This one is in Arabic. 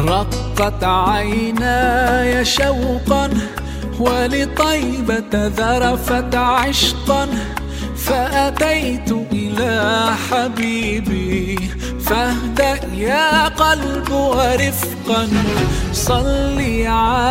رقت عيناي شوقا ولطيبة ذرفت عشقا فأتيت إلى حبيبي فاهدأ يا قلب ورفقا صلي على